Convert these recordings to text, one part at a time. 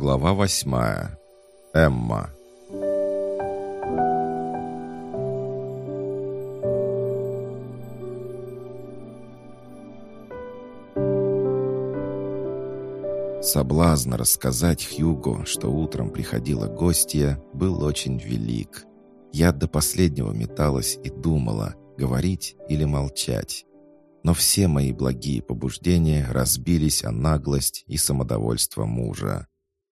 Глава восьмая. Эмма. Соблазн рассказать Хьюго, что утром приходила гостья, был очень велик. Я до последнего металась и думала, говорить или молчать. Но все мои благие побуждения разбились о наглость и самодовольство мужа.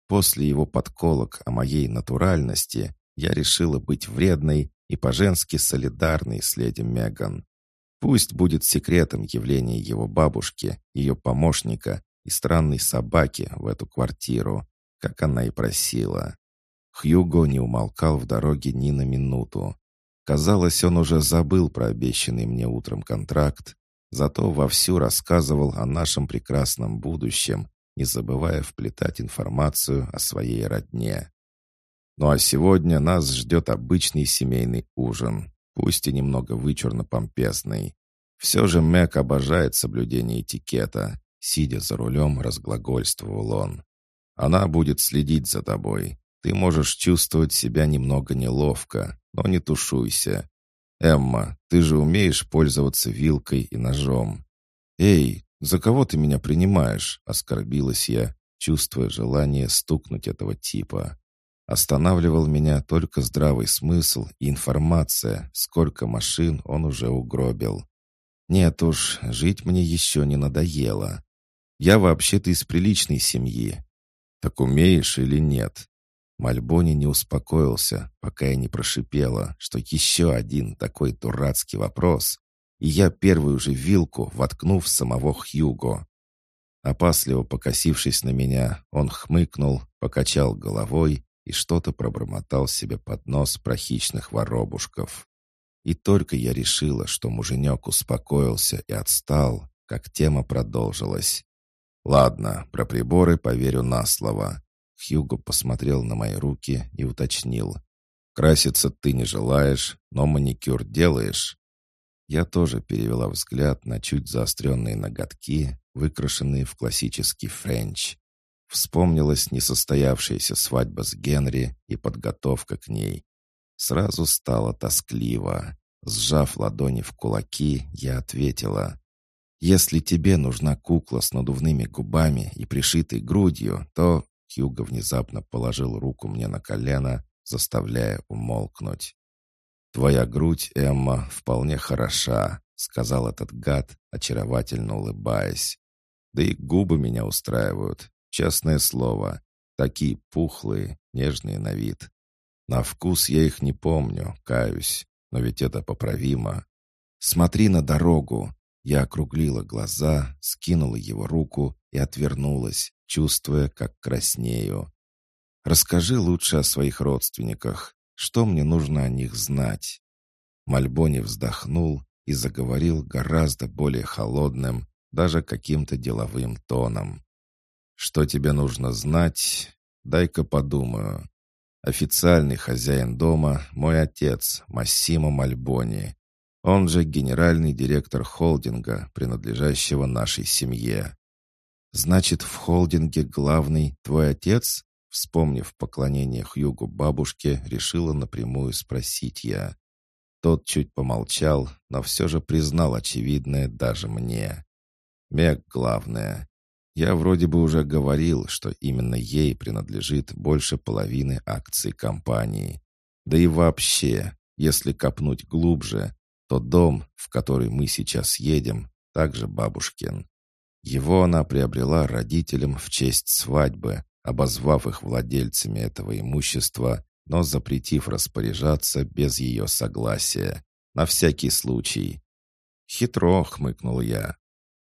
После его подколок о моей натуральности я решила быть вредной и по-женски солидарной с леди Меган. Пусть будет секретом явление его бабушки, ее помощника и странной собаки в эту квартиру, как она и просила. Хьюго не умолкал в дороге ни на минуту. Казалось, он уже забыл про обещанный мне утром контракт, зато вовсю рассказывал о нашем прекрасном будущем не забывая вплетать информацию о своей родне. Ну а сегодня нас ждет обычный семейный ужин, пусть и немного вычурно-помпезный. Все же Мэг обожает соблюдение этикета. Сидя за рулем, разглагольствовал он. Она будет следить за тобой. Ты можешь чувствовать себя немного неловко, но не тушуйся. Эмма, ты же умеешь пользоваться вилкой и ножом. Эй, «За кого ты меня принимаешь?» — оскорбилась я, чувствуя желание стукнуть этого типа. Останавливал меня только здравый смысл и информация, сколько машин он уже угробил. Нет уж, жить мне еще не надоело. Я вообще-то из приличной семьи. Так умеешь или нет? Мальбони не успокоился, пока я не прошипела, что еще один такой дурацкий вопрос, и я первую же вилку воткнув самого Хьюго. Опасливо покосившись на меня, он хмыкнул, покачал головой и что-то пробормотал себе под нос про хищных воробушков. И только я решила, что муженек успокоился и отстал, как тема продолжилась. «Ладно, про приборы поверю на слово». Хьюго посмотрел на мои руки и уточнил. «Краситься ты не желаешь, но маникюр делаешь?» Я тоже перевела взгляд на чуть заостренные ноготки, выкрашенные в классический френч. Вспомнилась несостоявшаяся свадьба с Генри и подготовка к ней. Сразу стало тоскливо. Сжав ладони в кулаки, я ответила. «Если тебе нужна кукла с надувными губами и пришитой грудью, то...» Хьюго внезапно положил руку мне на колено, заставляя умолкнуть. «Твоя грудь, Эмма, вполне хороша», — сказал этот гад, очаровательно улыбаясь. «Да и губы меня устраивают, честное слово. Такие пухлые, нежные на вид. На вкус я их не помню, каюсь, но ведь это поправимо. Смотри на дорогу». Я округлила глаза, скинула его руку и отвернулась, чувствуя, как краснею. «Расскажи лучше о своих родственниках. Что мне нужно о них знать?» Мальбони вздохнул и заговорил гораздо более холодным, даже каким-то деловым тоном. «Что тебе нужно знать? Дай-ка подумаю. Официальный хозяин дома — мой отец, Массимо Мальбони. Он же генеральный директор холдинга, принадлежащего нашей семье. Значит, в холдинге главный твой отец? Вспомнив поклонение Хьюгу бабушке, решила напрямую спросить я. Тот чуть помолчал, но все же признал очевидное даже мне. Мег главное. Я вроде бы уже говорил, что именно ей принадлежит больше половины акций компании. Да и вообще, если копнуть глубже, то дом, в который мы сейчас едем, также бабушкин. Его она приобрела родителям в честь свадьбы, обозвав их владельцами этого имущества, но запретив распоряжаться без ее согласия. На всякий случай. «Хитро», — хмыкнул я.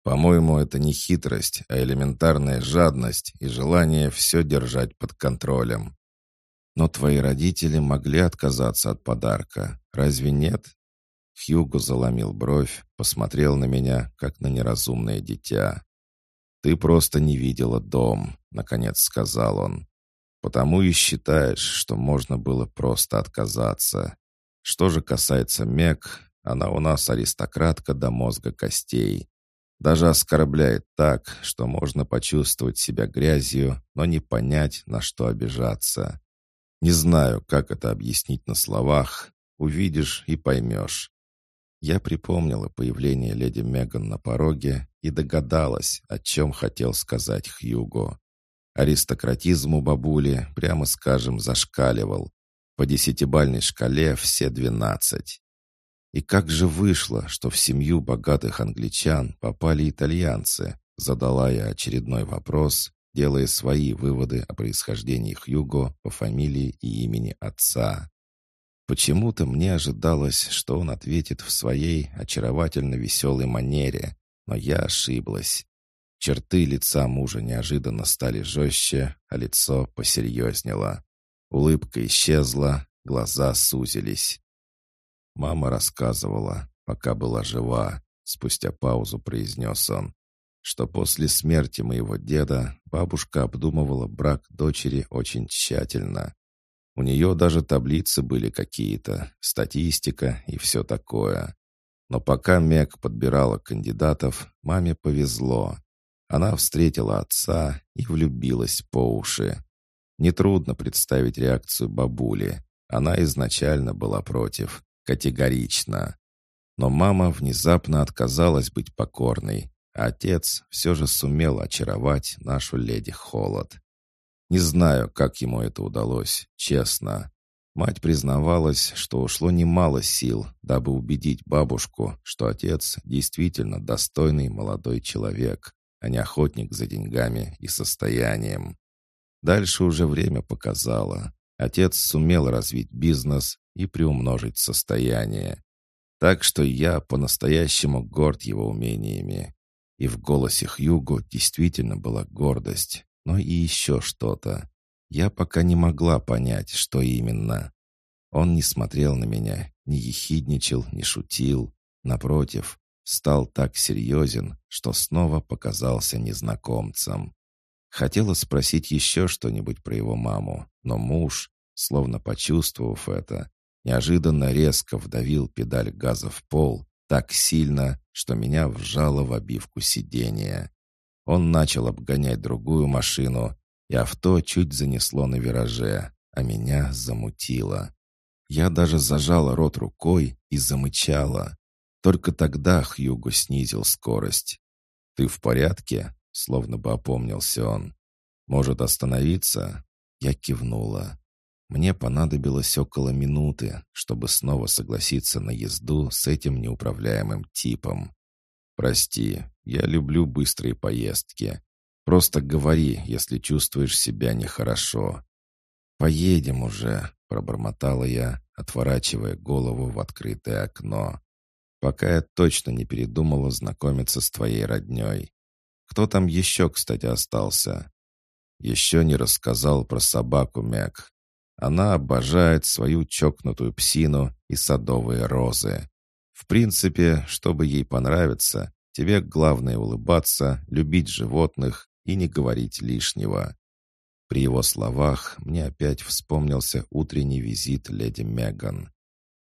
«По-моему, это не хитрость, а элементарная жадность и желание все держать под контролем. Но твои родители могли отказаться от подарка, разве нет?» Хьюго заломил бровь, посмотрел на меня, как на неразумное дитя. «Ты просто не видела дом», — наконец сказал он. «Потому и считаешь, что можно было просто отказаться. Что же касается Мек, она у нас аристократка до мозга костей. Даже оскорбляет так, что можно почувствовать себя грязью, но не понять, на что обижаться. Не знаю, как это объяснить на словах. Увидишь и поймешь. Я припомнила появление леди Меган на пороге и догадалась, о чем хотел сказать Хьюго. Аристократизм у бабули, прямо скажем, зашкаливал. По десятибальной шкале все двенадцать. И как же вышло, что в семью богатых англичан попали итальянцы? Задала я очередной вопрос, делая свои выводы о происхождении Хьюго по фамилии и имени отца. Почему-то мне ожидалось, что он ответит в своей очаровательно веселой манере, но я ошиблась. Черты лица мужа неожиданно стали жестче, а лицо посерьезнело. Улыбка исчезла, глаза сузились. Мама рассказывала, пока была жива, спустя паузу произнес он, что после смерти моего деда бабушка обдумывала брак дочери очень тщательно. У нее даже таблицы были какие-то, статистика и все такое. Но пока Мэг подбирала кандидатов, маме повезло. Она встретила отца и влюбилась по уши. Нетрудно представить реакцию бабули. Она изначально была против, категорично. Но мама внезапно отказалась быть покорной, а отец все же сумел очаровать нашу леди Холод. Не знаю, как ему это удалось, честно. Мать признавалась, что ушло немало сил, дабы убедить бабушку, что отец действительно достойный молодой человек, а не охотник за деньгами и состоянием. Дальше уже время показало. Отец сумел развить бизнес и приумножить состояние. Так что я по-настоящему горд его умениями. И в голосе Хьюго действительно была гордость, но и еще что-то. Я пока не могла понять, что именно. Он не смотрел на меня, не ехидничал, не шутил. Напротив, стал так серьезен, что снова показался незнакомцем. Хотела спросить еще что-нибудь про его маму, но муж, словно почувствовав это, неожиданно резко вдавил педаль газа в пол так сильно, что меня вжало в обивку сидения. Он начал обгонять другую машину, и авто чуть занесло на вираже, а меня замутило. Я даже зажала рот рукой и замычала. Только тогда Хьюго снизил скорость. «Ты в порядке?» — словно бы опомнился он. «Может остановиться?» Я кивнула. Мне понадобилось около минуты, чтобы снова согласиться на езду с этим неуправляемым типом. «Прости, я люблю быстрые поездки. Просто говори, если чувствуешь себя нехорошо». «Поедем уже», — пробормотала я, отворачивая голову в открытое окно пока я точно не передумала знакомиться с твоей родней. Кто там еще, кстати, остался? Еще не рассказал про собаку Мяк. Она обожает свою чокнутую псину и садовые розы. В принципе, чтобы ей понравиться, тебе главное улыбаться, любить животных и не говорить лишнего. При его словах мне опять вспомнился утренний визит леди Меган.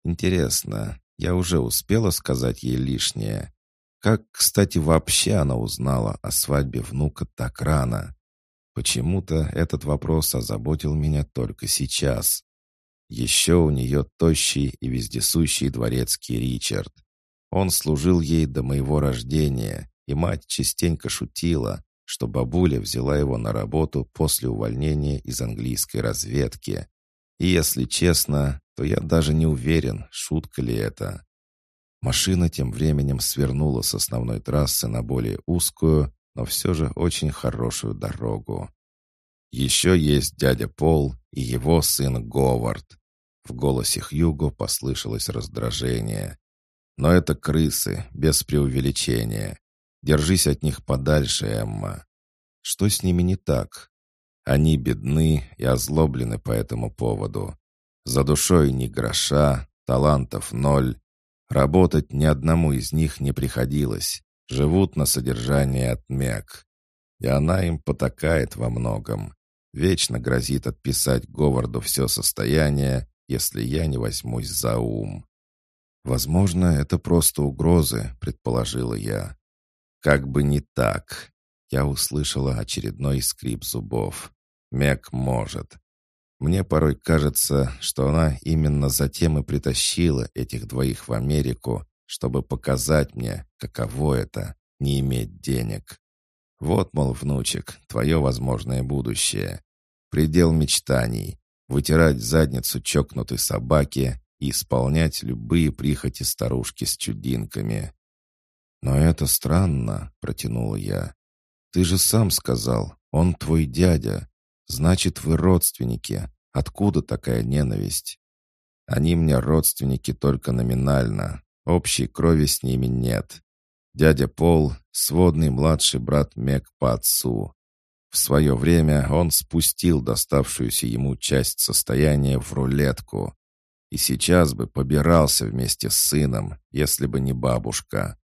Интересно, я уже успела сказать ей лишнее. Как, кстати, вообще она узнала о свадьбе внука так рано? Почему-то этот вопрос озаботил меня только сейчас. Еще у нее тощий и вездесущий дворецкий Ричард. Он служил ей до моего рождения, и мать частенько шутила, что бабуля взяла его на работу после увольнения из английской разведки. И если честно, то я даже не уверен, шутка ли это. Машина тем временем свернула с основной трассы на более узкую, но все же очень хорошую дорогу. Еще есть дядя Пол и его сын Говард. В голосе Хьюго послышалось раздражение. Но это крысы, без преувеличения. Держись от них подальше, Эмма. Что с ними не так? Они бедны и озлоблены по этому поводу. За душой ни гроша, талантов ноль. Работать ни одному из них не приходилось. Живут на содержание от Мег. И она им потакает во многом. Вечно грозит отписать Говарду все состояние, если я не возьмусь за ум. «Возможно, это просто угрозы», — предположила я. Как бы не так. Я услышала очередной скрип зубов. Мек может. Мне порой кажется, что она именно затем и притащила этих двоих в Америку, чтобы показать мне, каково это — не иметь денег. Вот, мол, внучек, твое возможное будущее. Предел мечтаний — вытирать задницу чокнутой собаки и исполнять любые прихоти старушки с чудинками. «Но это странно», — протянула я. «Ты же сам сказал, он твой дядя. Значит, вы родственники. Откуда такая ненависть?» «Они мне родственники только номинально. Общей крови с ними нет. Дядя Пол — сводный младший брат Мек по отцу. В свое время он спустил доставшуюся ему часть состояния в рулетку. И сейчас бы побирался вместе с сыном, если бы не бабушка.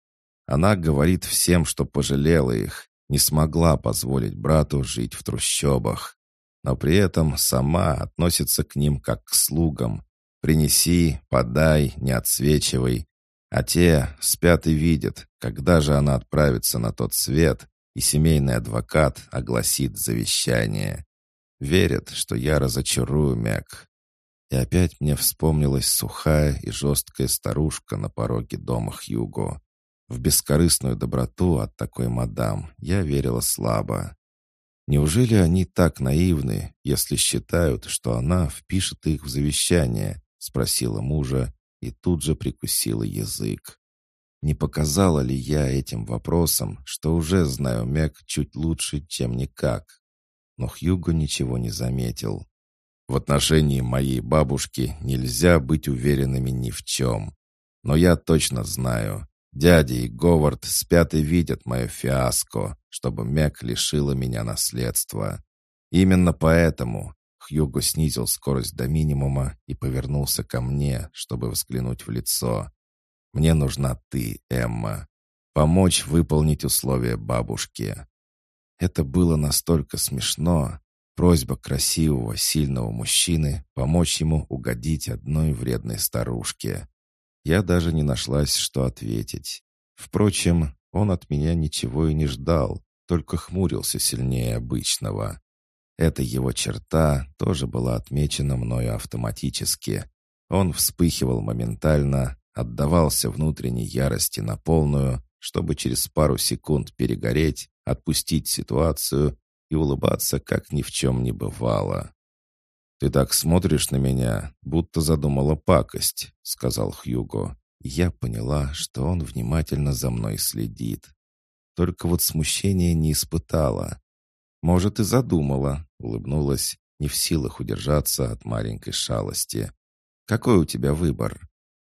Она говорит всем, что пожалела их, не смогла позволить брату жить в трущобах. Но при этом сама относится к ним как к слугам. Принеси, подай, не отсвечивай. А те спят и видят, когда же она отправится на тот свет, и семейный адвокат огласит завещание. Верят, что я разочарую Мэг. И опять мне вспомнилась сухая и жесткая старушка на пороге дома Хьюго. В бескорыстную доброту от такой мадам я верила слабо. Неужели они так наивны, если считают, что она впишет их в завещание? Спросила мужа и тут же прикусила язык. Не показала ли я этим вопросом, что уже знаю Мэг чуть лучше, чем никак? Но Хьюго ничего не заметил. В отношении моей бабушки нельзя быть уверенными ни в чем. Но я точно знаю, Дядя и Говард спят и видят мое фиаско, чтобы Мэг лишила меня наследства. Именно поэтому Хьюго снизил скорость до минимума и повернулся ко мне, чтобы взглянуть в лицо. «Мне нужна ты, Эмма. Помочь выполнить условия бабушки». Это было настолько смешно. Просьба красивого, сильного мужчины помочь ему угодить одной вредной старушке. Я даже не нашлась, что ответить. Впрочем, он от меня ничего и не ждал, только хмурился сильнее обычного. Эта его черта тоже была отмечена мною автоматически. Он вспыхивал моментально, отдавался внутренней ярости на полную, чтобы через пару секунд перегореть, отпустить ситуацию и улыбаться, как ни в чем не бывало. «Ты так смотришь на меня, будто задумала пакость», — сказал Хьюго. Я поняла, что он внимательно за мной следит. Только вот смущения не испытала. «Может, и задумала», — улыбнулась, не в силах удержаться от маленькой шалости. «Какой у тебя выбор?»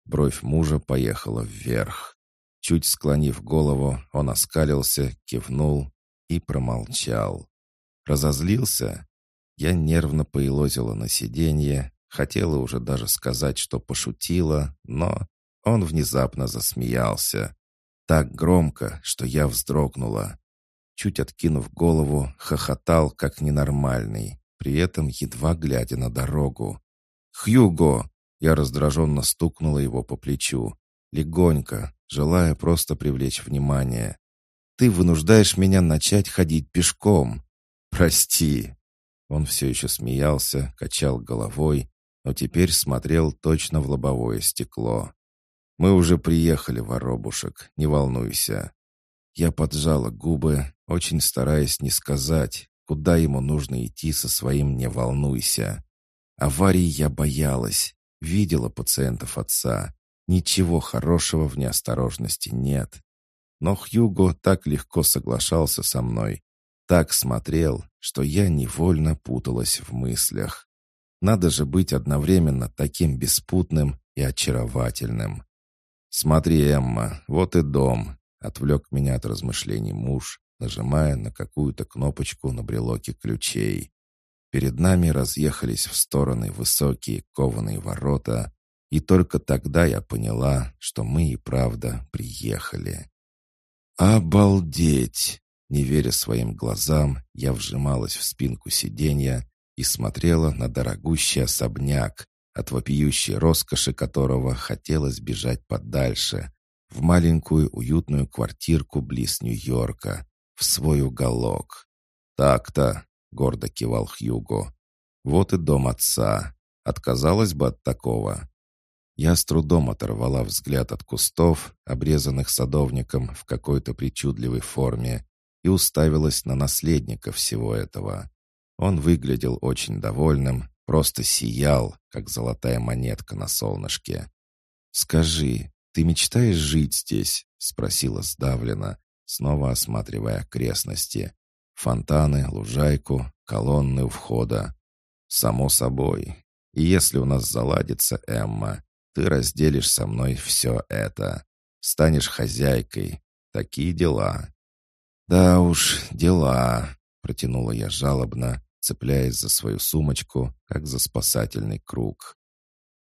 Бровь мужа поехала вверх. Чуть склонив голову, он оскалился, кивнул и промолчал. Разозлился? Я нервно поелозила на сиденье, хотела уже даже сказать, что пошутила, но он внезапно засмеялся. Так громко, что я вздрогнула. Чуть откинув голову, хохотал, как ненормальный, при этом едва глядя на дорогу. «Хьюго!» Я раздраженно стукнула его по плечу. Легонько, желая просто привлечь внимание. «Ты вынуждаешь меня начать ходить пешком!» «Прости!» Он все еще смеялся, качал головой, но теперь смотрел точно в лобовое стекло. «Мы уже приехали, воробушек, не волнуйся». Я поджала губы, очень стараясь не сказать, куда ему нужно идти со своим «не волнуйся». Аварии я боялась, видела пациентов отца. Ничего хорошего в неосторожности нет. Но Хьюго так легко соглашался со мной, так смотрел, что я невольно путалась в мыслях. Надо же быть одновременно таким беспутным и очаровательным. «Смотри, Эмма, вот и дом», — отвлек меня от размышлений муж, нажимая на какую-то кнопочку на брелоке ключей. Перед нами разъехались в стороны высокие кованые ворота, и только тогда я поняла, что мы и правда приехали. «Обалдеть!» Не веря своим глазам, я вжималась в спинку сиденья и смотрела на дорогущий особняк, от вопиющей роскоши которого хотелось бежать подальше. в маленькую уютную квартирку близ Нью-Йорка, в свой уголок. «Так-то», — гордо кивал Хьюго. «Вот и дом отца. Отказалась бы от такого». Я с трудом оторвала взгляд от кустов, обрезанных садовником в какой-то причудливой форме, и уставилась на наследника всего этого. Он выглядел очень довольным, просто сиял, как золотая монетка на солнышке. «Скажи, ты мечтаешь жить здесь?» — спросила сдавленно, снова осматривая окрестности. Фонтаны, лужайку, колонны у входа. «Само собой. И если у нас заладится, Эмма, ты разделишь со мной все это. Станешь хозяйкой. Такие дела». «Да уж, дела», — протянула я жалобно, цепляясь за свою сумочку, как за спасательный круг.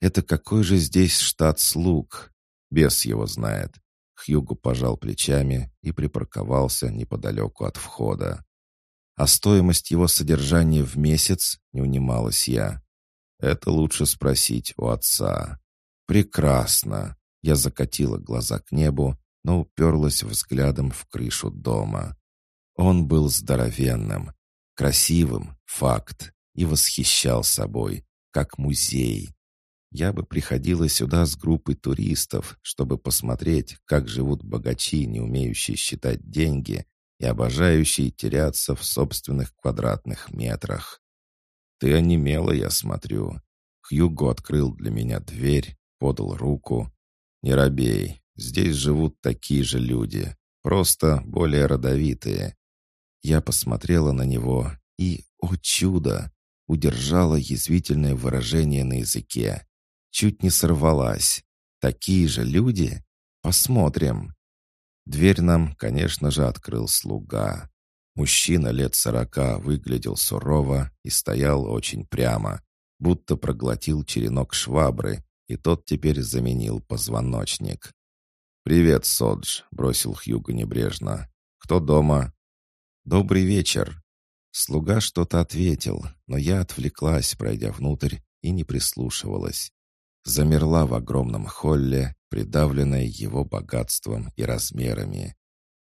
«Это какой же здесь штат слуг? Бес его знает». Хьюго пожал плечами и припарковался неподалеку от входа. «А стоимость его содержания в месяц?» — не унималась я. «Это лучше спросить у отца». «Прекрасно!» Я закатила глаза к небу, но уперлась взглядом в крышу дома. Он был здоровенным, красивым, факт, и восхищал собой, как музей. Я бы приходила сюда с группой туристов, чтобы посмотреть, как живут богачи, не умеющие считать деньги и обожающие теряться в собственных квадратных метрах. «Ты онемела, я смотрю». Хьюго открыл для меня дверь, подал руку. «Не робей, здесь живут такие же люди, просто более родовитые». Я посмотрела на него и, о чудо, удержала язвительное выражение на языке. Чуть не сорвалась. «Такие же люди? Посмотрим». Дверь нам, конечно же, открыл слуга. Мужчина лет сорока выглядел сурово и стоял очень прямо, будто проглотил черенок швабры и тот теперь заменил позвоночник. «Привет, Содж», — бросил Хьюго небрежно. «Кто дома?» «Добрый вечер». Слуга что-то ответил, но я отвлеклась, пройдя внутрь, и не прислушивалась. Замерла в огромном холле, придавленная его богатством и размерами.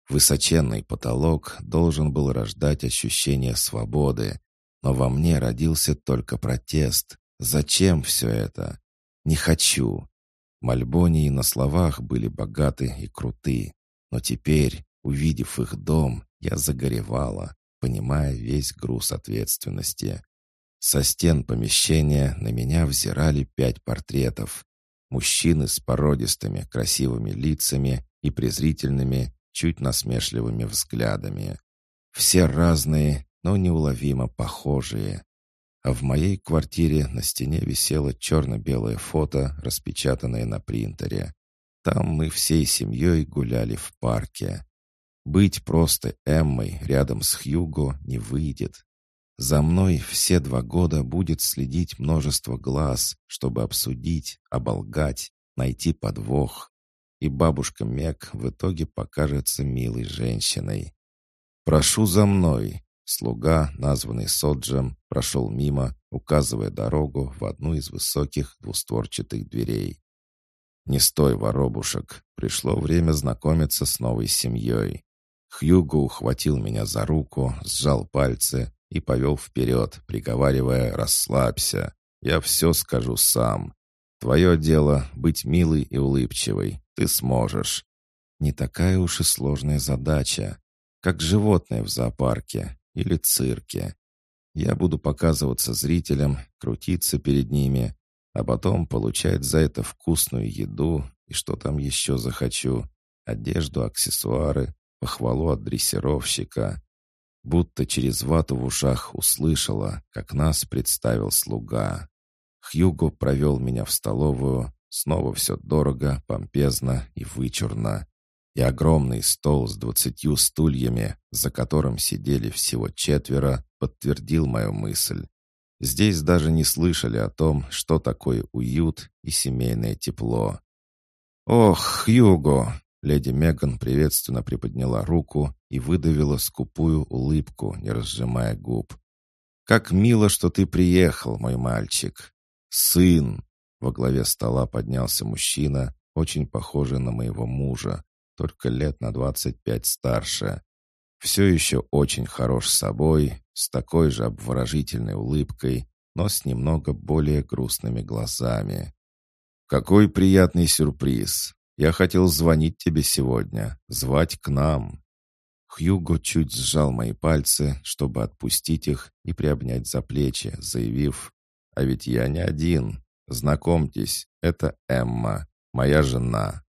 Высоченный потолок должен был рождать ощущение свободы, но во мне родился только протест. Зачем все это? Не хочу. Мальбонии на словах были богаты и круты, но теперь, увидев их дом, я загоревала, понимая весь груз ответственности. Со стен помещения на меня взирали пять портретов. Мужчины с породистыми красивыми лицами и презрительными, чуть насмешливыми взглядами. Все разные, но неуловимо похожие а в моей квартире на стене висело черно-белое фото, распечатанное на принтере. Там мы всей семьей гуляли в парке. Быть просто Эммой рядом с Хьюго не выйдет. За мной все два года будет следить множество глаз, чтобы обсудить, оболгать, найти подвох. И бабушка Мек в итоге покажется милой женщиной. «Прошу за мной», Слуга, названный Соджем, прошел мимо, указывая дорогу в одну из высоких двустворчатых дверей. «Не стой, воробушек, пришло время знакомиться с новой семьей». Хьюго ухватил меня за руку, сжал пальцы и повел вперед, приговаривая «Расслабься, я все скажу сам. Твое дело — быть милой и улыбчивой, ты сможешь». Не такая уж и сложная задача, как животное в зоопарке, или цирке. Я буду показываться зрителям, крутиться перед ними, а потом получать за это вкусную еду и что там еще захочу, одежду, аксессуары, похвалу от дрессировщика. Будто через вату в ушах услышала, как нас представил слуга. Хьюго провел меня в столовую, снова все дорого, помпезно и вычурно и огромный стол с двадцатью стульями, за которым сидели всего четверо, подтвердил мою мысль. Здесь даже не слышали о том, что такое уют и семейное тепло. «Ох, Хьюго!» Леди Меган приветственно приподняла руку и выдавила скупую улыбку, не разжимая губ. «Как мило, что ты приехал, мой мальчик!» «Сын!» Во главе стола поднялся мужчина, очень похожий на моего мужа, только лет на 25 старше. Все еще очень хорош собой, с такой же обворожительной улыбкой, но с немного более грустными глазами. «Какой приятный сюрприз! Я хотел звонить тебе сегодня, звать к нам!» Хьюго чуть сжал мои пальцы, чтобы отпустить их и приобнять за плечи, заявив, «А ведь я не один. Знакомьтесь, это Эмма, моя жена».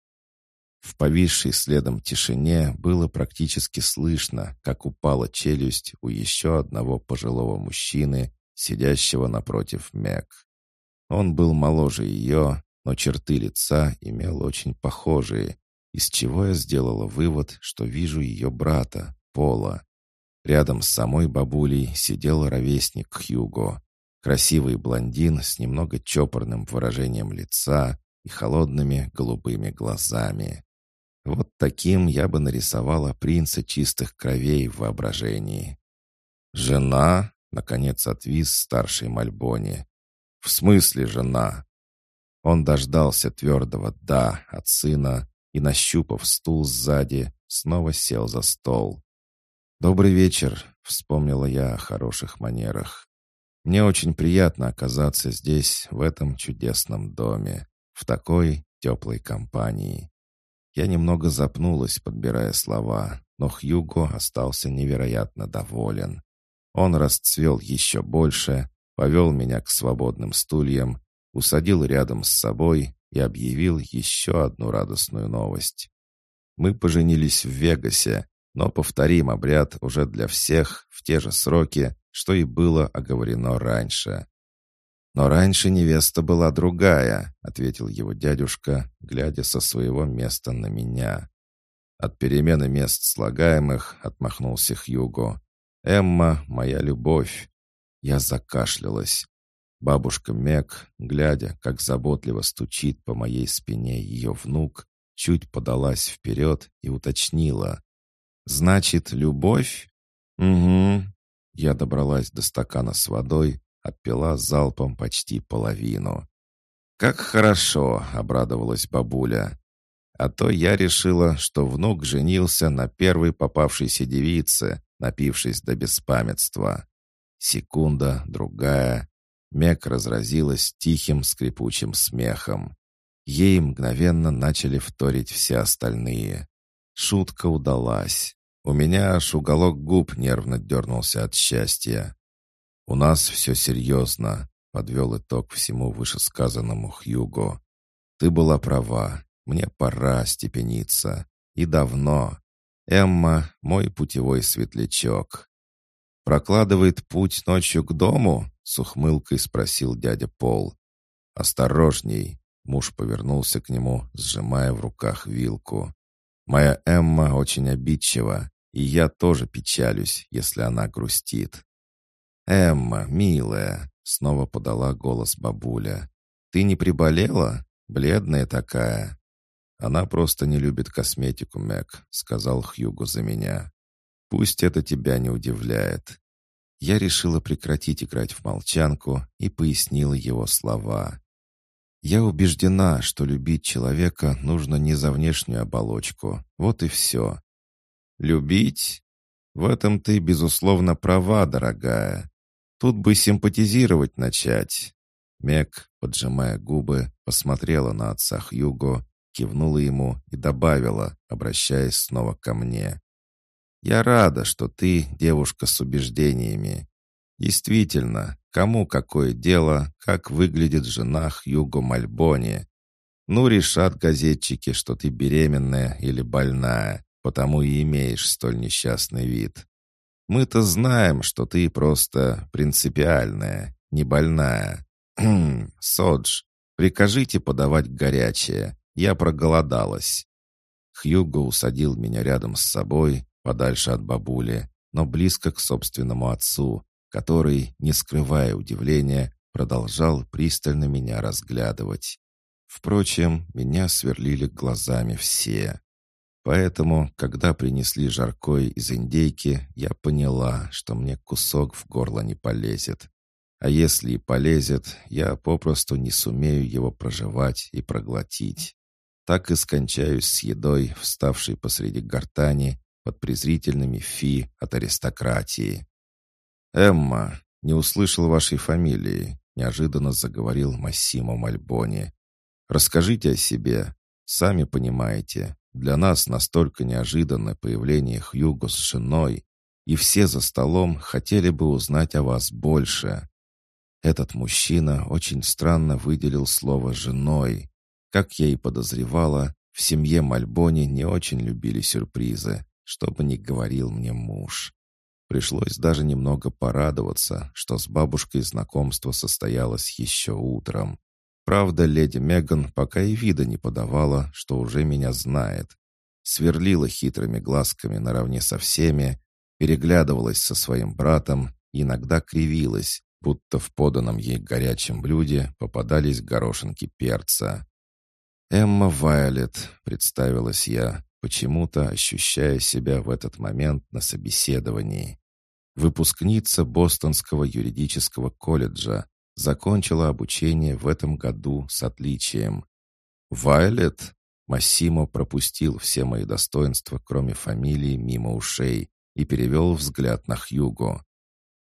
В повисшей следом тишине было практически слышно, как упала челюсть у еще одного пожилого мужчины, сидящего напротив Мэг. Он был моложе ее, но черты лица имел очень похожие, из чего я сделала вывод, что вижу ее брата, Пола. Рядом с самой бабулей сидел ровесник Хьюго, красивый блондин с немного чопорным выражением лица и холодными голубыми глазами. Вот таким я бы нарисовала принца чистых кровей в воображении. «Жена?» — наконец отвис старший Мальбони. «В смысле жена?» Он дождался твердого «да» от сына, и, нащупав стул сзади, снова сел за стол. «Добрый вечер», — вспомнила я о хороших манерах. «Мне очень приятно оказаться здесь, в этом чудесном доме, в такой теплой компании». Я немного запнулась, подбирая слова, но Хьюго остался невероятно доволен. Он расцвел еще больше, повел меня к свободным стульям, усадил рядом с собой и объявил еще одну радостную новость. Мы поженились в Вегасе, но повторим обряд уже для всех в те же сроки, что и было оговорено раньше. «Но раньше невеста была другая», — ответил его дядюшка, глядя со своего места на меня. От перемены мест слагаемых отмахнулся Хьюго. «Эмма — моя любовь». Я закашлялась. Бабушка Мек, глядя, как заботливо стучит по моей спине ее внук, чуть подалась вперед и уточнила. «Значит, любовь?» «Угу». Я добралась до стакана с водой, отпила залпом почти половину. «Как хорошо!» — обрадовалась бабуля. «А то я решила, что внук женился на первой попавшейся девице, напившись до беспамятства. Секунда, другая, Мек разразилась тихим скрипучим смехом. Ей мгновенно начали вторить все остальные. Шутка удалась. У меня аж уголок губ нервно дернулся от счастья. «У нас все серьезно», — подвел итог всему вышесказанному Хьюго. «Ты была права. Мне пора степениться. И давно. Эмма — мой путевой светлячок. Прокладывает путь ночью к дому?» С ухмылкой спросил дядя Пол. «Осторожней!» Муж повернулся к нему, сжимая в руках вилку. «Моя Эмма очень обидчива, и я тоже печалюсь, если она грустит». «Эмма, милая!» — снова подала голос бабуля. «Ты не приболела? Бледная такая». «Она просто не любит косметику, Мэг», — сказал Хьюго за меня. «Пусть это тебя не удивляет я решила прекратить играть в молчанку и пояснила его слова. «Я убеждена, что любить человека нужно не за внешнюю оболочку. Вот и все. Любить? В этом ты, безусловно, права, дорогая. Тут бы симпатизировать начать». Мек, поджимая губы, посмотрела на отца Хьюго, кивнула ему и добавила, обращаясь снова ко мне. Я рада, что ты девушка с убеждениями. Действительно, кому какое дело, как выглядит жена Хьюго Мальбони. Ну, решат газетчики, что ты беременная или больная, потому и имеешь столь несчастный вид. Мы-то знаем, что ты просто принципиальная, не больная. Содж, прикажите подавать горячее. Я проголодалась. Хьюго усадил меня рядом с собой, подальше от бабули, но близко к собственному отцу, который, не скрывая удивления, продолжал пристально меня разглядывать. Впрочем, меня сверлили глазами все. Поэтому, когда принесли жаркое из индейки, я поняла, что мне кусок в горло не полезет. А если и полезет, я попросту не сумею его проживать и проглотить. так и скончаюсь с едой, вставшей посреди гортани под презрительными фи от аристократии. «Эмма, не услышал вашей фамилии», — неожиданно заговорил Массимо Мальбони. «Расскажите о себе. Сами понимаете, для нас настолько неожиданно появление Хьюго с женой, и все за столом хотели бы узнать о вас больше». Этот мужчина очень странно выделил слово «женой». Как я и подозревала, в семье Мальбони не очень любили сюрпризы, что бы ни говорил мне муж. Пришлось даже немного порадоваться, что с бабушкой знакомство состоялось еще утром. Правда, леди Меган пока и вида не подавала, что уже меня знает. Сверлила хитрыми глазками наравне со всеми, переглядывалась со своим братом иногда кривилась, будто в поданном ей горячем блюде попадались горошинки перца. «Эмма Вайлет», — представилась я, почему-то ощущая себя в этот момент на собеседовании. Выпускница Бостонского юридического колледжа закончила обучение в этом году с отличием. «Вайлет?» Массимо пропустил все мои достоинства, кроме фамилии, мимо ушей и перевел взгляд на Хьюго.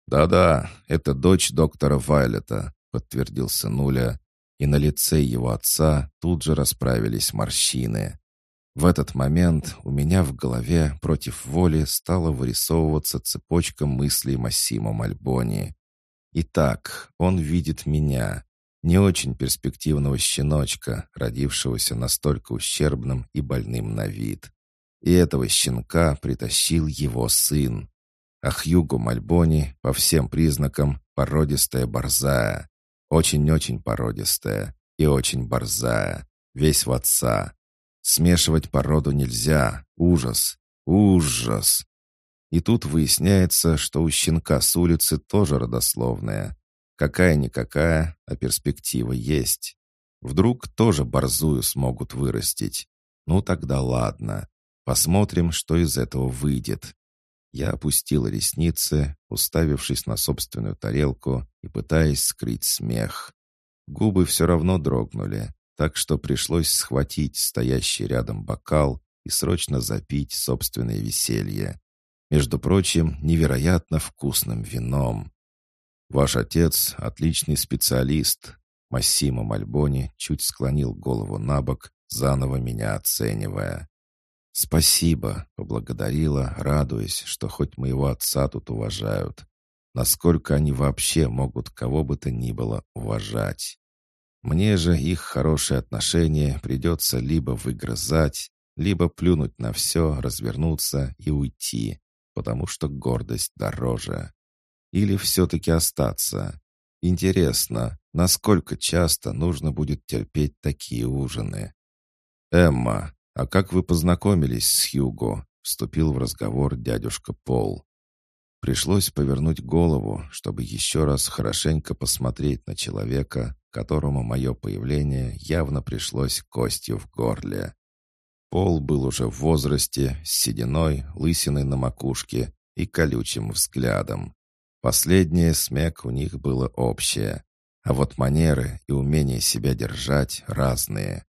«Да-да, это дочь доктора Вайлета», — подтвердил сынуля, и на лице его отца тут же расправились морщины. В этот момент у меня в голове против воли стала вырисовываться цепочка мыслей Массимо Мальбони. Итак, он видит меня, не очень перспективного щеночка, родившегося настолько ущербным и больным на вид. И этого щенка притащил его сын. А Хьюго Мальбони, по всем признакам, породистая борзая. Очень-очень породистая и очень борзая. Весь в отца. Смешивать породу нельзя. Ужас. Ужас. И тут выясняется, что у щенка с улицы тоже родословная. Какая-никакая, а перспектива есть. Вдруг тоже борзую смогут вырастить. Ну тогда ладно. Посмотрим, что из этого выйдет. Я опустила ресницы, уставившись на собственную тарелку и пытаясь скрыть смех. Губы все равно дрогнули так что пришлось схватить стоящий рядом бокал и срочно запить собственное веселье. Между прочим, невероятно вкусным вином. «Ваш отец — отличный специалист», — Массимо Мальбони чуть склонил голову на бок, заново меня оценивая. «Спасибо», — поблагодарила, радуясь, что хоть моего отца тут уважают. Насколько они вообще могут кого бы то ни было уважать? Мне же их хорошее отношение придется либо выгрызать, либо плюнуть на все, развернуться и уйти, потому что гордость дороже. Или все-таки остаться. Интересно, насколько часто нужно будет терпеть такие ужины? «Эмма, а как вы познакомились с Хьюго?» — вступил в разговор дядюшка Пол. Пришлось повернуть голову, чтобы еще раз хорошенько посмотреть на человека, которому мое появление явно пришлось костью в горле. Пол был уже в возрасте, с сединой, лысиной на макушке и колючим взглядом. Последнее смек у них было общее, а вот манеры и умение себя держать разные.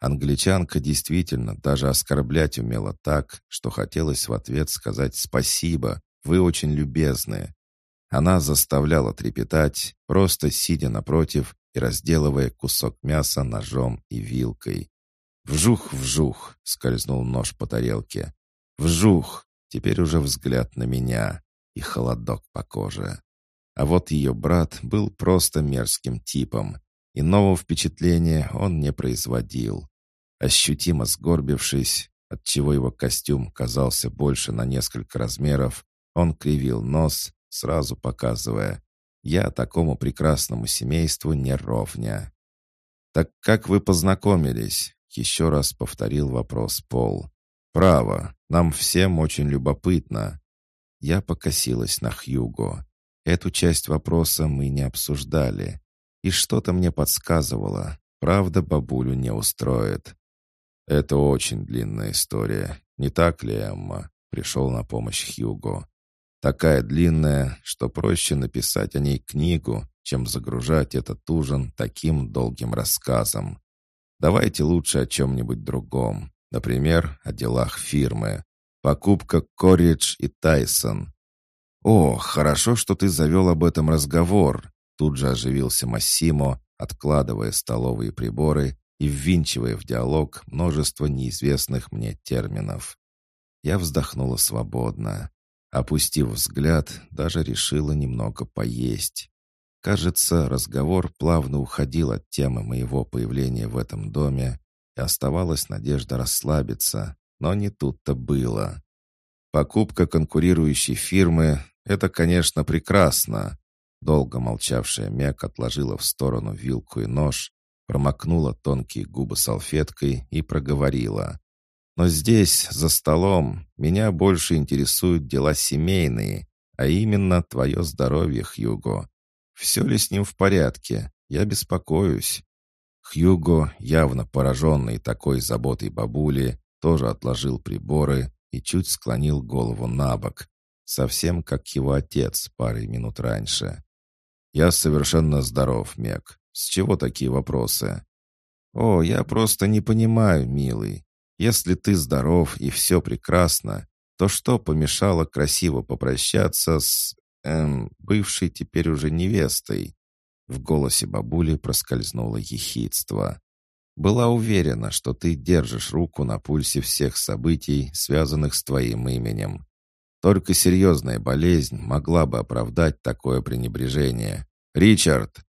Англичанка действительно даже оскорблять умела так, что хотелось в ответ сказать «спасибо», вы очень любезны». Она заставляла трепетать, просто сидя напротив и разделывая кусок мяса ножом и вилкой. «Вжух-вжух!» — скользнул нож по тарелке. «Вжух!» — теперь уже взгляд на меня и холодок по коже. А вот ее брат был просто мерзким типом. и нового впечатления он не производил. Ощутимо сгорбившись, отчего его костюм казался больше на несколько размеров, он кривил нос, сразу показывая, я такому прекрасному семейству не ровня. «Так как вы познакомились?» — еще раз повторил вопрос Пол. «Право, нам всем очень любопытно». Я покосилась на Хьюго. Эту часть вопроса мы не обсуждали. И что-то мне подсказывало. Правда, бабулю не устроит. «Это очень длинная история, не так ли, Эмма?» Пришел на помощь Хьюго. Такая длинная, что проще написать о ней книгу, чем загружать этот ужин таким долгим рассказом. Давайте лучше о чем-нибудь другом. Например, о делах фирмы. Покупка Корридж и Тайсон. «О, хорошо, что ты завел об этом разговор», Тут же оживился Массимо, откладывая столовые приборы и ввинчивая в диалог множество неизвестных мне терминов. Я вздохнула свободно. Опустив взгляд, даже решила немного поесть. Кажется, разговор плавно уходил от темы моего появления в этом доме, и оставалась надежда расслабиться, но не тут-то было. Покупка конкурирующей фирмы — это, конечно, прекрасно. Долго молчавшая Мек отложила в сторону вилку и нож, промокнула тонкие губы салфеткой и проговорила. «Но здесь, за столом, меня больше интересуют дела семейные, а именно твое здоровье, Хьюго. Все ли с ним в порядке? Я беспокоюсь». Хьюго, явно пораженный такой заботой бабули, тоже отложил приборы и чуть склонил голову на бок, совсем как его отец парой минут раньше. «Я совершенно здоров, Мек. С чего такие вопросы?» «О, я просто не понимаю, милый. Если ты здоров и все прекрасно, то что помешало красиво попрощаться с... эм, бывшей теперь уже невестой?» В голосе бабули проскользнуло ехидство. «Была уверена, что ты держишь руку на пульсе всех событий, связанных с твоим именем. Только серьезная болезнь могла бы оправдать такое пренебрежение. «Ричард!»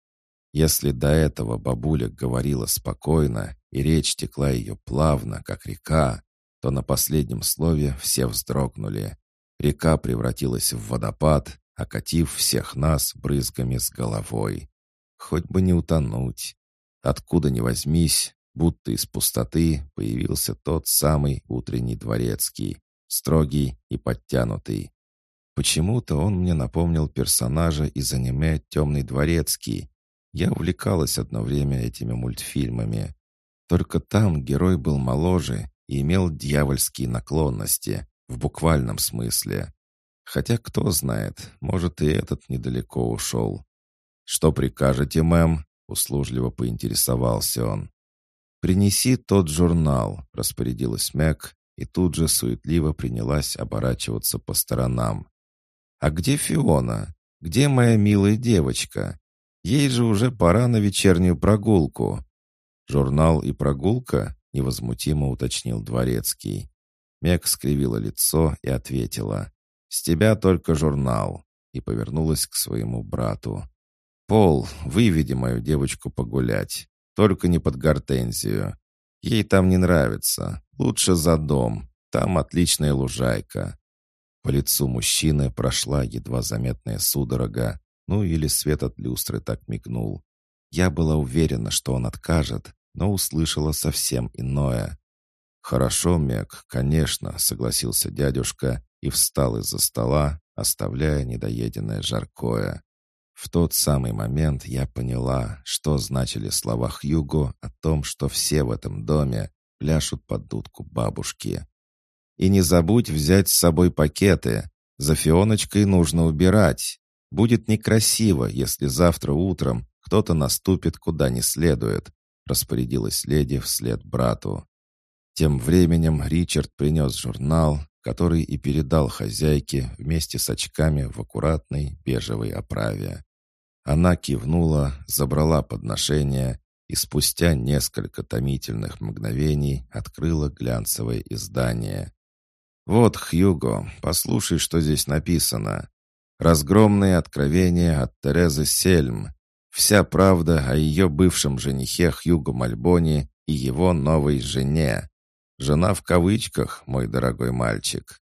Если до этого бабуля говорила спокойно, и речь текла ее плавно, как река, то на последнем слове все вздрогнули. Река превратилась в водопад, окатив всех нас брызгами с головой. Хоть бы не утонуть. Откуда ни возьмись, будто из пустоты появился тот самый утренний дворецкий, строгий и подтянутый. Почему-то он мне напомнил персонажа из аниме «Темный дворецкий». Я увлекалась одно время этими мультфильмами. Только там герой был моложе и имел дьявольские наклонности, в буквальном смысле. Хотя, кто знает, может, и этот недалеко ушел. «Что прикажете, мэм?» — услужливо поинтересовался он. «Принеси тот журнал», — распорядилась Мэг, и тут же суетливо принялась оборачиваться по сторонам. «А где Фиона? Где моя милая девочка? Ей же уже пора на вечернюю прогулку». «Журнал и прогулка?» — невозмутимо уточнил Дворецкий. Мэг скривила лицо и ответила. «С тебя только журнал», и повернулась к своему брату. «Пол, выведи мою девочку погулять. Только не под гортензию. Ей там не нравится. Лучше за дом. Там отличная лужайка». По лицу мужчины прошла едва заметная судорога, ну или свет от люстры так мигнул. Я была уверена, что он откажет, но услышала совсем иное. «Хорошо, Мек, конечно», — согласился дядюшка и встал из-за стола, оставляя недоеденное жаркое. В тот самый момент я поняла, что значили слова Хьюго о том, что все в этом доме пляшут под дудку бабушки. «И не забудь взять с собой пакеты. За Фионочкой нужно убирать. Будет некрасиво, если завтра утром кто-то наступит куда не следует», распорядилась леди вслед брату. Тем временем Ричард принес журнал, который и передал хозяйке вместе с очками в аккуратной бежевой оправе. Она кивнула, забрала подношение и спустя несколько томительных мгновений открыла глянцевое издание. «Вот, Хьюго, послушай, что здесь написано. Разгромные откровения от Терезы Сельм. Вся правда о ее бывшем женихе Хьюго Мальбони и его новой жене. Жена в кавычках, мой дорогой мальчик.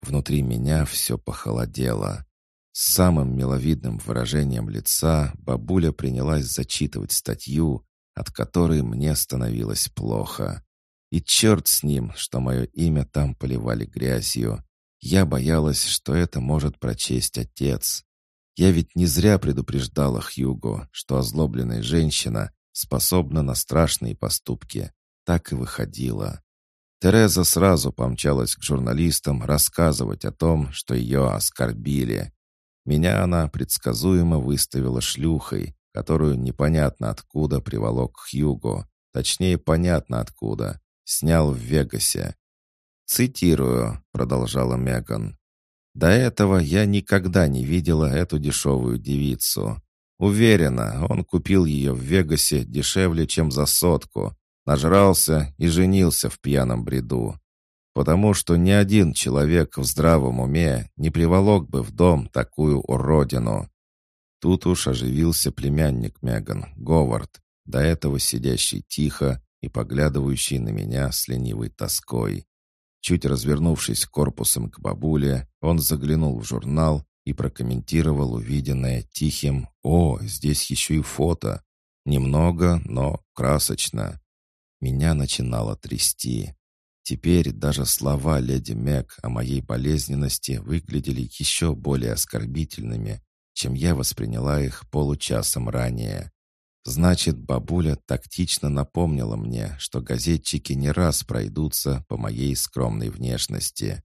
Внутри меня все похолодело. С самым миловидным выражением лица бабуля принялась зачитывать статью, от которой мне становилось плохо. И черт с ним, что мое имя там поливали грязью. Я боялась, что это может прочесть отец. Я ведь не зря предупреждала Хьюго, что озлобленная женщина способна на страшные поступки. Так и выходило. Тереза сразу помчалась к журналистам рассказывать о том, что ее оскорбили. Меня она предсказуемо выставила шлюхой, которую непонятно откуда приволок Хьюго, точнее понятно откуда. Снял в Вегасе. «Цитирую», — продолжала Меган. «До этого я никогда не видела эту дешевую девицу. Уверена, он купил ее в Вегасе дешевле, чем за сотку, нажрался и женился в пьяном бреду. Потому что ни один человек в здравом уме не приволок бы в дом такую уродину. Тут уж оживился племянник Меган, Говард, до этого сидящий тихо и поглядывающий на меня с ленивой тоской. Чуть развернувшись корпусом к бабуле, он заглянул в журнал и прокомментировал увиденное тихим «О, здесь еще и фото». Немного, но красочно. Меня начинало трясти. Теперь даже слова леди Мэг о моей болезненности выглядели еще более оскорбительными, чем я восприняла их получасом ранее. Значит, бабуля тактично напомнила мне, что газетчики не раз пройдутся по моей скромной внешности.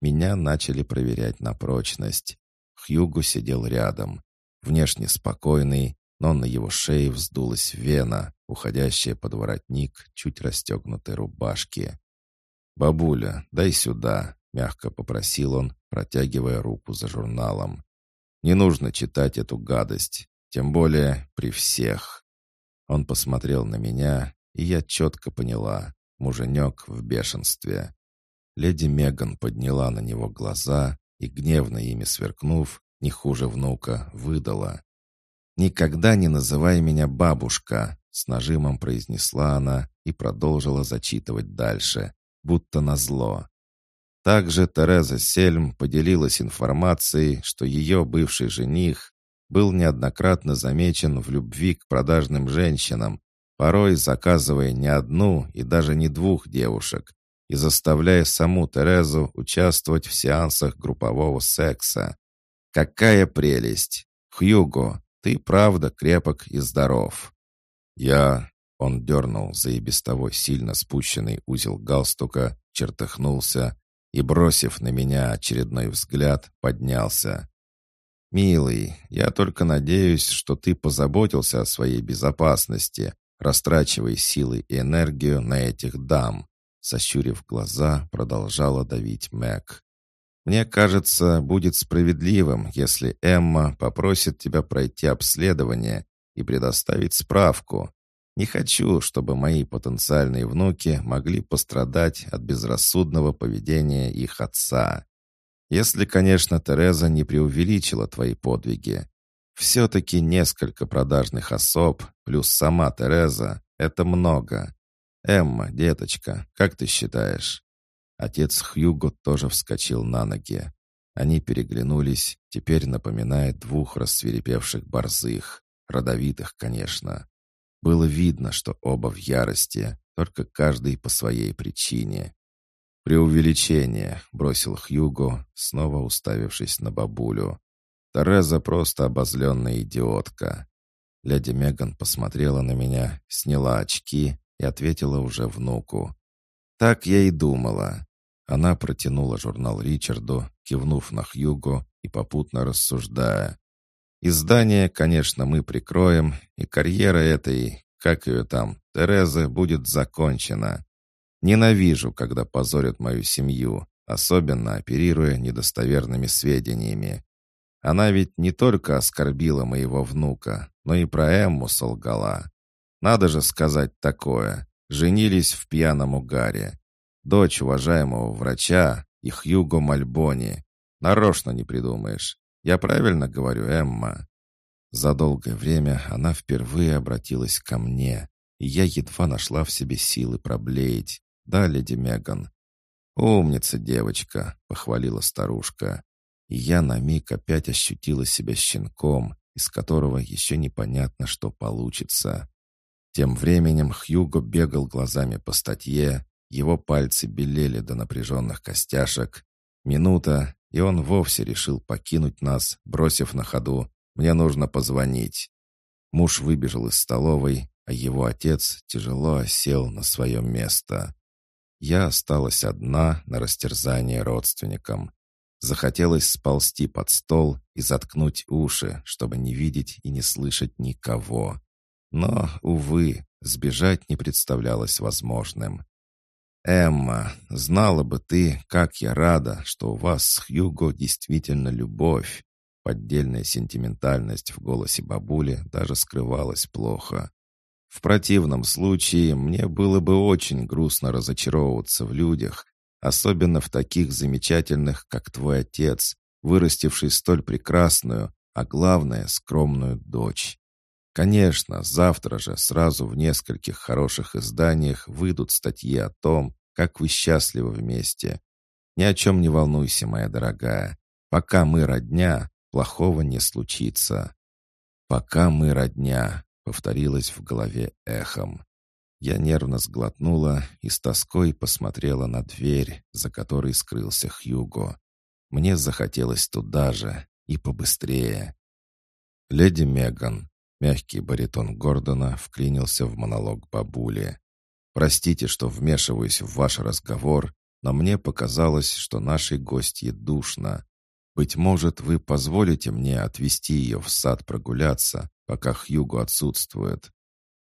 Меня начали проверять на прочность. Хьюго сидел рядом, внешне спокойный, но на его шее вздулась вена, уходящая под воротник чуть расстегнутой рубашки. «Бабуля, дай сюда», — мягко попросил он, протягивая руку за журналом. «Не нужно читать эту гадость, тем более при всех». Он посмотрел на меня, и я четко поняла, муженек в бешенстве. Леди Меган подняла на него глаза и, гневно ими сверкнув, не хуже внука, выдала. «Никогда не называй меня бабушка», — с нажимом произнесла она и продолжила зачитывать дальше, будто назло. Также Тереза Сельм поделилась информацией, что ее бывший жених был неоднократно замечен в любви к продажным женщинам, порой заказывая не одну и даже не двух девушек, и заставляя саму Терезу участвовать в сеансах группового секса. Какая прелесть! Хьюго, ты правда крепок и здоров. Я... Он дернул за и без того сильно спущенный узел галстука, чертыхнулся и, бросив на меня очередной взгляд, поднялся. «Милый, я только надеюсь, что ты позаботился о своей безопасности, растрачивая силы и энергию на этих дам», сощурив глаза, продолжала давить Мэг. «Мне кажется, будет справедливым, если Эмма попросит тебя пройти обследование и предоставить справку. Не хочу, чтобы мои потенциальные внуки могли пострадать от безрассудного поведения их отца. Если, конечно, Тереза не преувеличила твои подвиги. Все-таки несколько продажных особ, плюс сама Тереза — это много. Эмма, деточка, как ты считаешь?» Отец Хьюго тоже вскочил на ноги. Они переглянулись, теперь напоминая двух рассверепевших борзых. Родовитых, конечно. Было видно, что оба в ярости, только каждый по своей причине. «Преувеличение», — бросил Хьюго, снова уставившись на бабулю. «Тереза просто обозленная идиотка». Леди Меган посмотрела на меня, сняла очки и ответила уже внуку. «Так я и думала». Она протянула журнал Ричарду, кивнув на Хьюго и попутно рассуждая. Издание, конечно, мы прикроем, и карьера этой, как ее там, Терезы, будет закончена. Ненавижу, когда позорят мою семью, особенно оперируя недостоверными сведениями. Она ведь не только оскорбила моего внука, но и про Эмму солгала. Надо же сказать такое. Женились в пьяном угаре. Дочь уважаемого врача и Хьюго Мальбони. Нарочно не придумаешь. Я правильно говорю, Эмма?» За долгое время она впервые обратилась ко мне, и я едва нашла в себе силы проблеять. «Да, леди Меган?» «Умница, девочка», — похвалила старушка. И я на миг опять ощутила себя щенком, из которого еще непонятно, что получится. Тем временем Хьюго бегал глазами по статье, его пальцы белели до напряженных костяшек. Минута, и он вовсе решил покинуть нас, бросив на ходу «Мне нужно позвонить». Муж выбежал из столовой, а его отец тяжело сел на свое место. Я осталась одна на растерзание родственникам. Захотелось сползти под стол и заткнуть уши, чтобы не видеть и не слышать никого. Но, увы, Сбежать не представлялось возможным. «Эмма, знала бы ты, как я рада, что у вас с Хьюго действительно любовь!» Поддельная сентиментальность в голосе бабули даже скрывалась плохо. В противном случае мне было бы очень грустно разочаровываться в людях, особенно в таких замечательных, как твой отец, вырастивший столь прекрасную, а главное, скромную дочь. Конечно, завтра же сразу в нескольких хороших изданиях выйдут статьи о том, как вы счастливы вместе. Ни о чем не волнуйся, моя дорогая. Пока мы родня, плохого не случится. Пока мы родня, повторилось в голове эхом. Я нервно сглотнула и с тоской посмотрела на дверь, за которой скрылся Хьюго. Мне захотелось туда же и побыстрее. «Леди Меган», — мягкий баритон Гордона вклинился в монолог бабули. «Простите, что вмешиваюсь в ваш разговор, но мне показалось, что нашей гостье душно. Быть может, вы позволите мне отвезти ее в сад прогуляться, пока Хьюго отсутствует».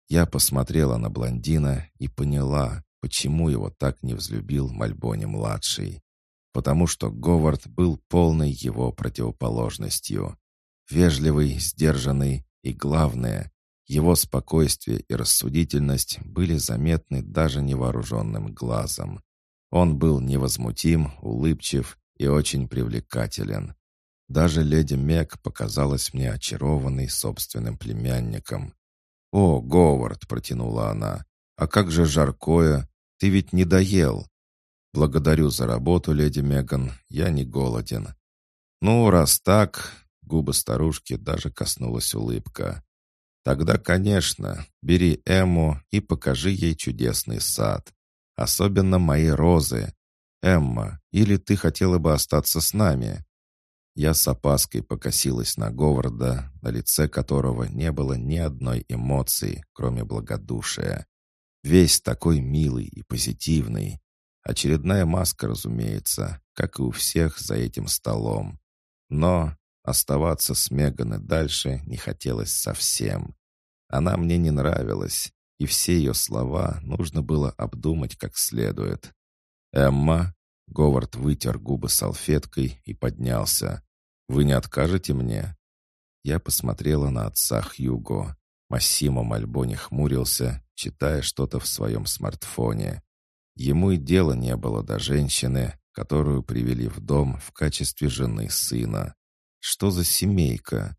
Я посмотрела на блондина и поняла, почему его так не взлюбил Мальбони-младший потому что Говард был полной его противоположностью. Вежливый, сдержанный и, главное, его спокойствие и рассудительность были заметны даже невооруженным глазом. Он был невозмутим, улыбчив и очень привлекателен. Даже леди Мэг показалась мне очарованной собственным племянником. «О, Говард!» — протянула она. «А как же жаркое? Ты ведь не доел!» «Благодарю за работу, леди Меган, я не голоден». «Ну, раз так...» — губы старушки даже коснулась улыбка. «Тогда, конечно, бери Эмму и покажи ей чудесный сад. Особенно мои розы. Эмма, или ты хотела бы остаться с нами?» Я с опаской покосилась на Говарда, на лице которого не было ни одной эмоции, кроме благодушия. Весь такой милый и позитивный, Очередная маска, разумеется, как и у всех за этим столом. Но оставаться с Меган и дальше не хотелось совсем. Она мне не нравилась, и все ее слова нужно было обдумать как следует. «Эмма?» — Говард вытер губы салфеткой и поднялся. «Вы не откажете мне?» Я посмотрела на отца Хьюго. Массимо Мальбони хмурился, читая что-то в своем смартфоне. Ему и дела не было до женщины, которую привели в дом в качестве жены сына. Что за семейка?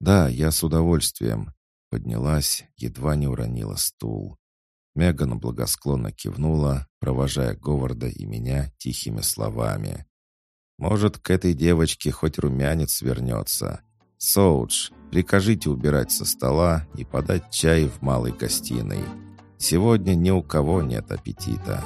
Да, я с удовольствием. Поднялась, едва не уронила стул. Меган благосклонно кивнула, провожая Говарда и меня тихими словами. «Может, к этой девочке хоть румянец вернется. Соудж, прикажите убирать со стола и подать чай в малой гостиной. Сегодня ни у кого нет аппетита.